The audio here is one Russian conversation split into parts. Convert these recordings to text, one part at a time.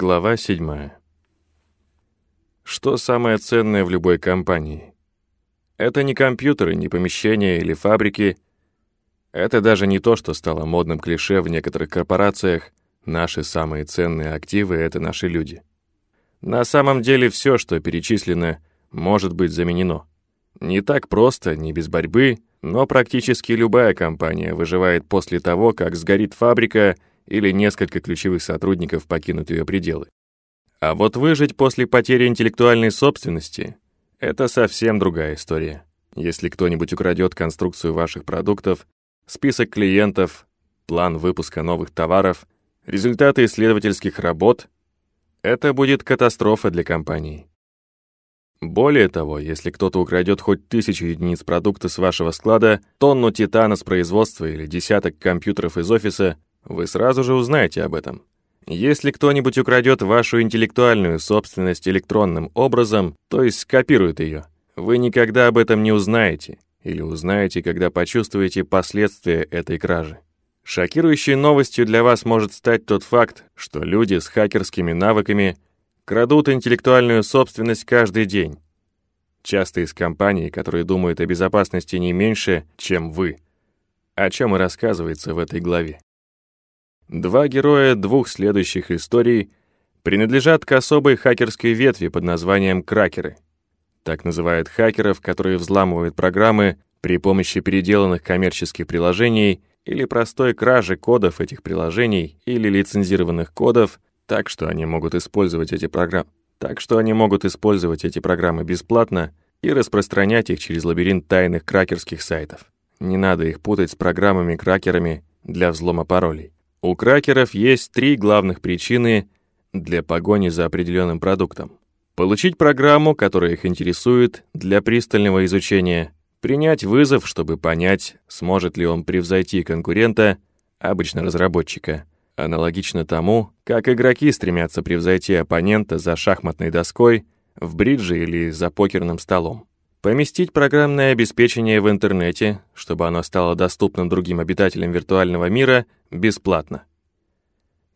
Глава 7. Что самое ценное в любой компании? Это не компьютеры, не помещения или фабрики. Это даже не то, что стало модным клише в некоторых корпорациях. Наши самые ценные активы — это наши люди. На самом деле все, что перечислено, может быть заменено. Не так просто, не без борьбы, но практически любая компания выживает после того, как сгорит фабрика или несколько ключевых сотрудников покинут ее пределы. А вот выжить после потери интеллектуальной собственности — это совсем другая история. Если кто-нибудь украдет конструкцию ваших продуктов, список клиентов, план выпуска новых товаров, результаты исследовательских работ, это будет катастрофа для компании. Более того, если кто-то украдет хоть тысячу единиц продукта с вашего склада, тонну титана с производства или десяток компьютеров из офиса, вы сразу же узнаете об этом. Если кто-нибудь украдет вашу интеллектуальную собственность электронным образом, то есть скопирует ее, вы никогда об этом не узнаете, или узнаете, когда почувствуете последствия этой кражи. Шокирующей новостью для вас может стать тот факт, что люди с хакерскими навыками крадут интеллектуальную собственность каждый день. Часто из компаний, которые думают о безопасности не меньше, чем вы, о чем и рассказывается в этой главе. Два героя двух следующих историй принадлежат к особой хакерской ветви под названием кракеры. Так называют хакеров, которые взламывают программы при помощи переделанных коммерческих приложений или простой кражи кодов этих приложений или лицензированных кодов, так что они могут использовать эти программы, так что они могут использовать эти программы бесплатно и распространять их через лабиринт тайных кракерских сайтов. Не надо их путать с программами-кракерами для взлома паролей. У кракеров есть три главных причины для погони за определенным продуктом. Получить программу, которая их интересует, для пристального изучения, принять вызов, чтобы понять, сможет ли он превзойти конкурента, обычно разработчика, аналогично тому, как игроки стремятся превзойти оппонента за шахматной доской, в бридже или за покерным столом. Поместить программное обеспечение в интернете, чтобы оно стало доступным другим обитателям виртуального мира, бесплатно.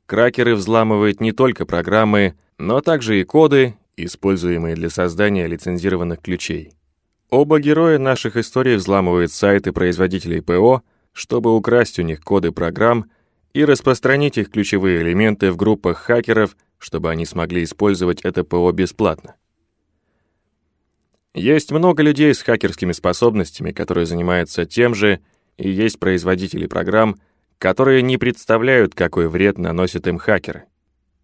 Кракеры взламывают не только программы, но также и коды, используемые для создания лицензированных ключей. Оба героя наших историй взламывают сайты производителей ПО, чтобы украсть у них коды программ и распространить их ключевые элементы в группах хакеров, чтобы они смогли использовать это ПО бесплатно. Есть много людей с хакерскими способностями, которые занимаются тем же, и есть производители программ, которые не представляют, какой вред наносят им хакеры.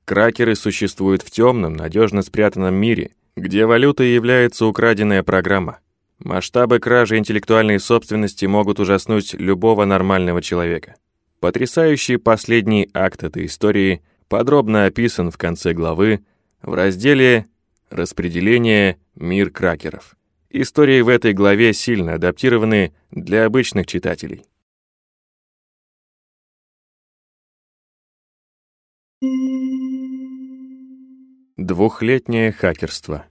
Кракеры существуют в темном, надежно спрятанном мире, где валютой является украденная программа. Масштабы кражи интеллектуальной собственности могут ужаснуть любого нормального человека. Потрясающий последний акт этой истории подробно описан в конце главы в разделе «Распределение Мир кракеров. Истории в этой главе сильно адаптированы для обычных читателей. Двухлетнее хакерство.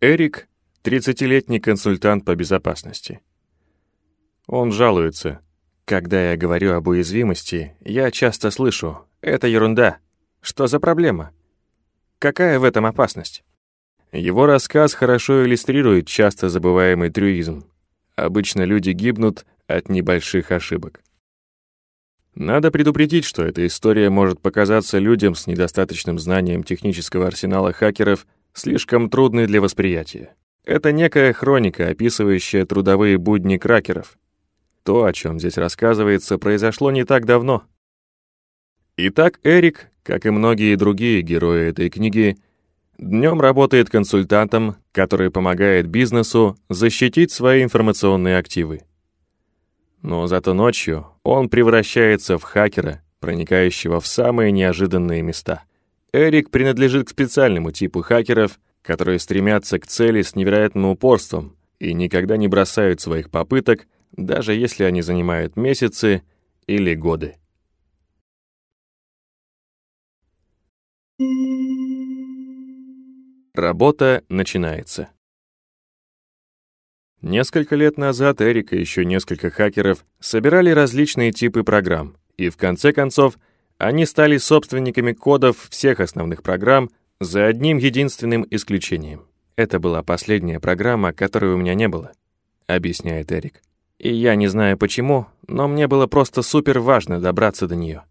Эрик — 30-летний консультант по безопасности. Он жалуется. Когда я говорю об уязвимости, я часто слышу «это ерунда». Что за проблема? Какая в этом опасность? Его рассказ хорошо иллюстрирует часто забываемый трюизм. Обычно люди гибнут от небольших ошибок. Надо предупредить, что эта история может показаться людям с недостаточным знанием технического арсенала хакеров слишком трудной для восприятия. Это некая хроника, описывающая трудовые будни кракеров. То, о чем здесь рассказывается, произошло не так давно. Итак, Эрик, как и многие другие герои этой книги, днем работает консультантом, который помогает бизнесу защитить свои информационные активы. Но зато ночью он превращается в хакера, проникающего в самые неожиданные места. Эрик принадлежит к специальному типу хакеров, которые стремятся к цели с невероятным упорством и никогда не бросают своих попыток, даже если они занимают месяцы или годы. Работа начинается. Несколько лет назад Эрик и еще несколько хакеров собирали различные типы программ и в конце концов Они стали собственниками кодов всех основных программ за одним единственным исключением. Это была последняя программа, которой у меня не было, объясняет Эрик. И я не знаю почему, но мне было просто супер важно добраться до нее.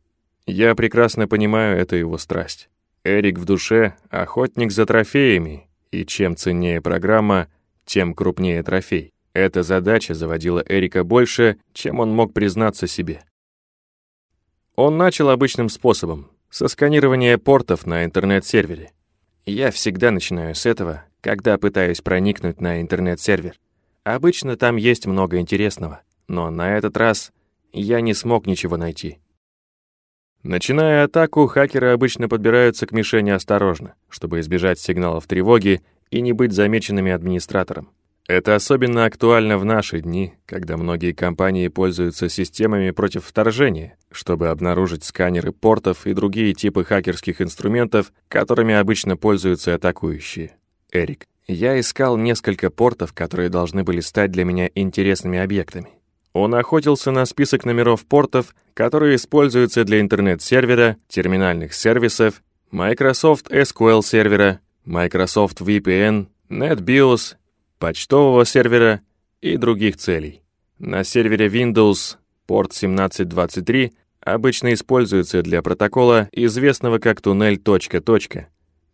Я прекрасно понимаю эту его страсть. Эрик в душе — охотник за трофеями, и чем ценнее программа, тем крупнее трофей. Эта задача заводила Эрика больше, чем он мог признаться себе. Он начал обычным способом — со сканирования портов на интернет-сервере. Я всегда начинаю с этого, когда пытаюсь проникнуть на интернет-сервер. Обычно там есть много интересного, но на этот раз я не смог ничего найти. Начиная атаку, хакеры обычно подбираются к мишени осторожно, чтобы избежать сигналов тревоги и не быть замеченными администратором. Это особенно актуально в наши дни, когда многие компании пользуются системами против вторжения, чтобы обнаружить сканеры портов и другие типы хакерских инструментов, которыми обычно пользуются атакующие. Эрик, я искал несколько портов, которые должны были стать для меня интересными объектами. Он охотился на список номеров портов, которые используются для интернет-сервера, терминальных сервисов, Microsoft SQL сервера, Microsoft VPN, NetBIOS почтового сервера и других целей. На сервере Windows порт 1723 обычно используется для протокола, известного как туннель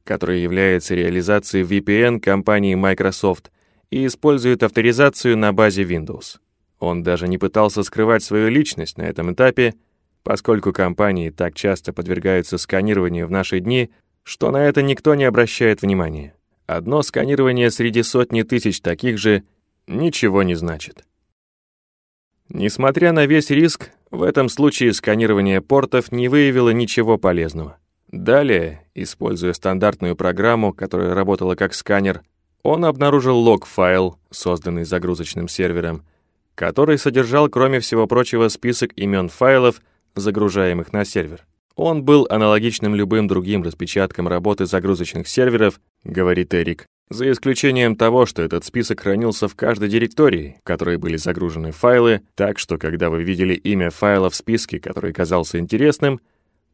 который является реализацией VPN компании Microsoft и использует авторизацию на базе Windows. Он даже не пытался скрывать свою личность на этом этапе, поскольку компании так часто подвергаются сканированию в наши дни, что на это никто не обращает внимания. Одно сканирование среди сотни тысяч таких же ничего не значит. Несмотря на весь риск, в этом случае сканирование портов не выявило ничего полезного. Далее, используя стандартную программу, которая работала как сканер, он обнаружил лог-файл, созданный загрузочным сервером, который содержал, кроме всего прочего, список имен файлов, загружаемых на сервер. Он был аналогичным любым другим распечаткам работы загрузочных серверов, говорит Эрик, за исключением того, что этот список хранился в каждой директории, в которой были загружены файлы, так что когда вы видели имя файла в списке, который казался интересным,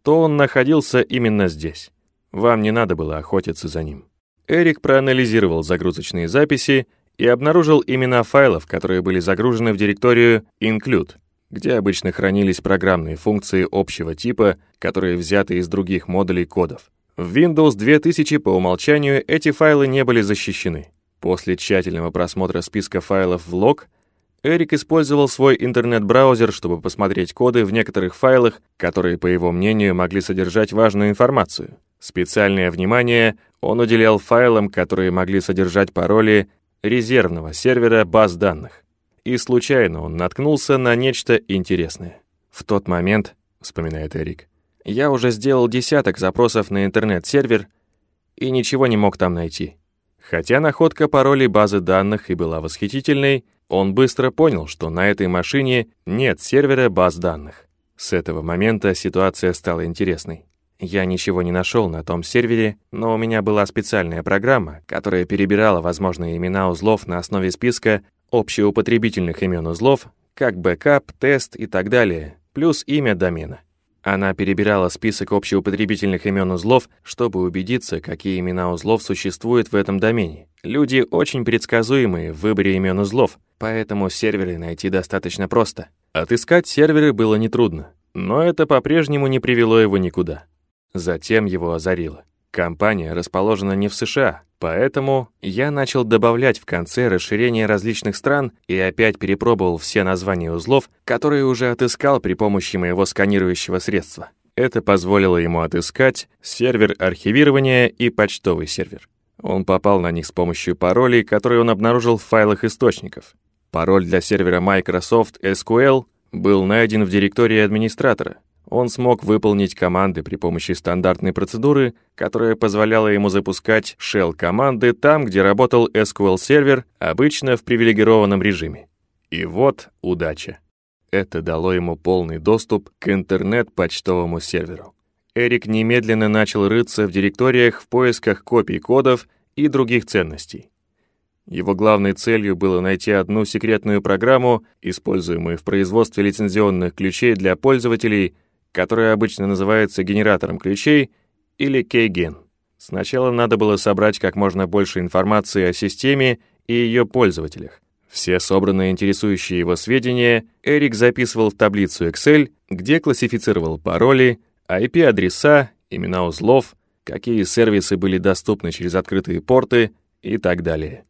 то он находился именно здесь. Вам не надо было охотиться за ним. Эрик проанализировал загрузочные записи и обнаружил имена файлов, которые были загружены в директорию include, где обычно хранились программные функции общего типа, которые взяты из других модулей кодов. В Windows 2000 по умолчанию эти файлы не были защищены. После тщательного просмотра списка файлов в лог, Эрик использовал свой интернет-браузер, чтобы посмотреть коды в некоторых файлах, которые, по его мнению, могли содержать важную информацию. Специальное внимание он уделял файлам, которые могли содержать пароли резервного сервера баз данных и случайно он наткнулся на нечто интересное. В тот момент, вспоминает Эрик, я уже сделал десяток запросов на интернет-сервер и ничего не мог там найти. Хотя находка паролей базы данных и была восхитительной, он быстро понял, что на этой машине нет сервера баз данных. С этого момента ситуация стала интересной. Я ничего не нашел на том сервере, но у меня была специальная программа, которая перебирала возможные имена узлов на основе списка общеупотребительных имен узлов, как backup, test и так далее, плюс имя домена. Она перебирала список общеупотребительных имен узлов, чтобы убедиться, какие имена узлов существуют в этом домене. Люди очень предсказуемые в выборе имен узлов, поэтому серверы найти достаточно просто. Отыскать серверы было нетрудно, но это по-прежнему не привело его никуда. Затем его озарило. Компания расположена не в США, поэтому я начал добавлять в конце расширение различных стран и опять перепробовал все названия узлов, которые уже отыскал при помощи моего сканирующего средства. Это позволило ему отыскать сервер архивирования и почтовый сервер. Он попал на них с помощью паролей, которые он обнаружил в файлах источников. Пароль для сервера Microsoft SQL был найден в директории администратора, он смог выполнить команды при помощи стандартной процедуры, которая позволяла ему запускать shell-команды там, где работал SQL-сервер, обычно в привилегированном режиме. И вот удача. Это дало ему полный доступ к интернет-почтовому серверу. Эрик немедленно начал рыться в директориях в поисках копий кодов и других ценностей. Его главной целью было найти одну секретную программу, используемую в производстве лицензионных ключей для пользователей, которое обычно называется генератором ключей или кейген. Сначала надо было собрать как можно больше информации о системе и ее пользователях. Все собранные интересующие его сведения Эрик записывал в таблицу Excel, где классифицировал пароли, IP-адреса, имена узлов, какие сервисы были доступны через открытые порты и так далее.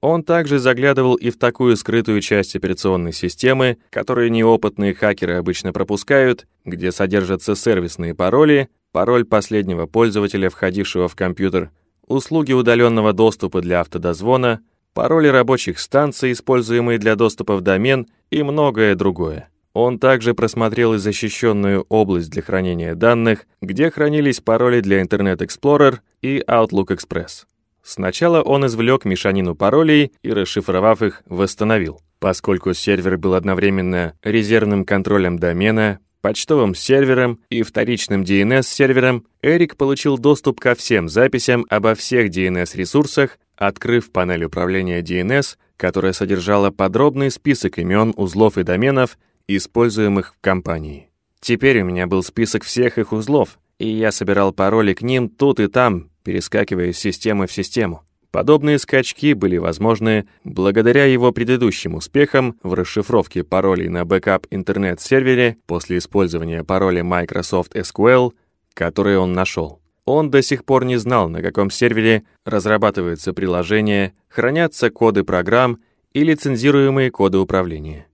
Он также заглядывал и в такую скрытую часть операционной системы, которую неопытные хакеры обычно пропускают, где содержатся сервисные пароли, пароль последнего пользователя, входившего в компьютер, услуги удаленного доступа для автодозвона, пароли рабочих станций, используемые для доступа в домен и многое другое. Он также просмотрел и защищенную область для хранения данных, где хранились пароли для Internet Explorer и Outlook Express. Сначала он извлек мешанину паролей и, расшифровав их, восстановил. Поскольку сервер был одновременно резервным контролем домена, почтовым сервером и вторичным DNS-сервером, Эрик получил доступ ко всем записям обо всех DNS-ресурсах, открыв панель управления DNS, которая содержала подробный список имен, узлов и доменов, используемых в компании. Теперь у меня был список всех их узлов, и я собирал пароли к ним тут и там, перескакивая из системы в систему. Подобные скачки были возможны благодаря его предыдущим успехам в расшифровке паролей на бэкап интернет-сервере после использования пароля Microsoft SQL, который он нашел. Он до сих пор не знал, на каком сервере разрабатывается приложение, хранятся коды программ и лицензируемые коды управления.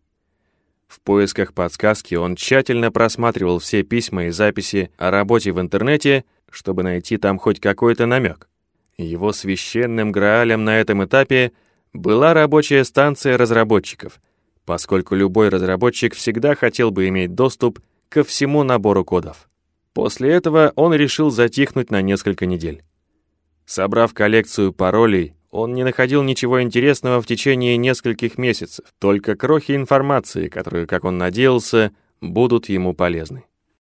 В поисках подсказки он тщательно просматривал все письма и записи о работе в интернете, чтобы найти там хоть какой-то намек. Его священным граалем на этом этапе была рабочая станция разработчиков, поскольку любой разработчик всегда хотел бы иметь доступ ко всему набору кодов. После этого он решил затихнуть на несколько недель. Собрав коллекцию паролей, он не находил ничего интересного в течение нескольких месяцев, только крохи информации, которые, как он надеялся, будут ему полезны.